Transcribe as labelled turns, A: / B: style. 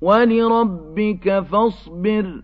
A: وَلِرَبِّكَ فَاصْبِرْ